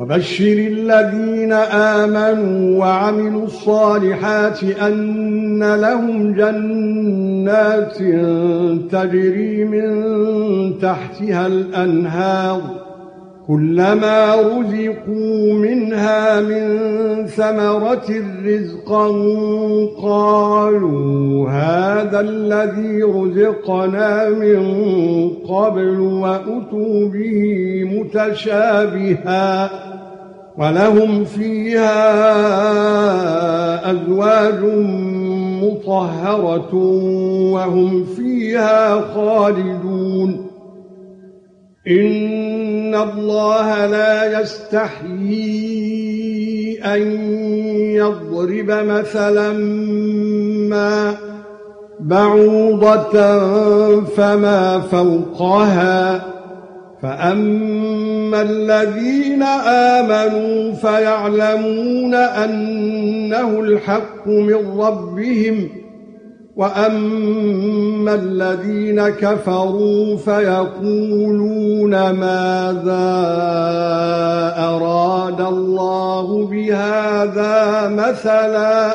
وبشر الذين آمنوا وعملوا الصالحات أن لهم جنات تجري من تحتها الأنهار كلما رزقوا منها من ثمرة رزقا قالوا هذا الذي رزقنا من قبل وأتوا به متشابها ولهم فيها أزواج مطهرة وهم فيها خالدون. إن الله لا يستحيي أن يضرب مثلا ما بعوضة فما فوقها فأما الذين آمنوا فيعلمون أنه الحق من ربهم وأما الذين كفروا فيقولون ماذا أراد الله بهذا مثلا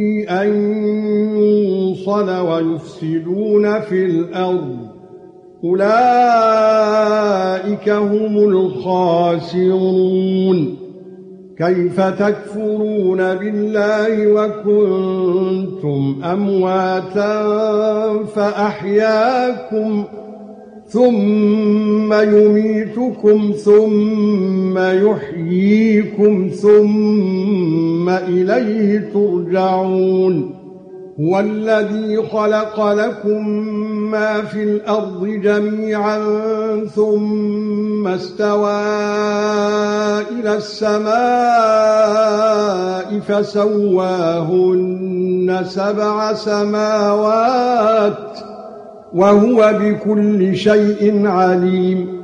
أن يوصل ويفسدون في الأرض. أولئك هم الخاسرون. كيف تكفرون بالله وكنتم أمواتا فأحياكم ثم يميتكم ثم يحييكم ثم إليه ترجعون. هو الذي خلق لكم ما في الأرض جميعا ثم استوى إلى السماء فسواهن سبع سماوات وهو بكل شيء عليم.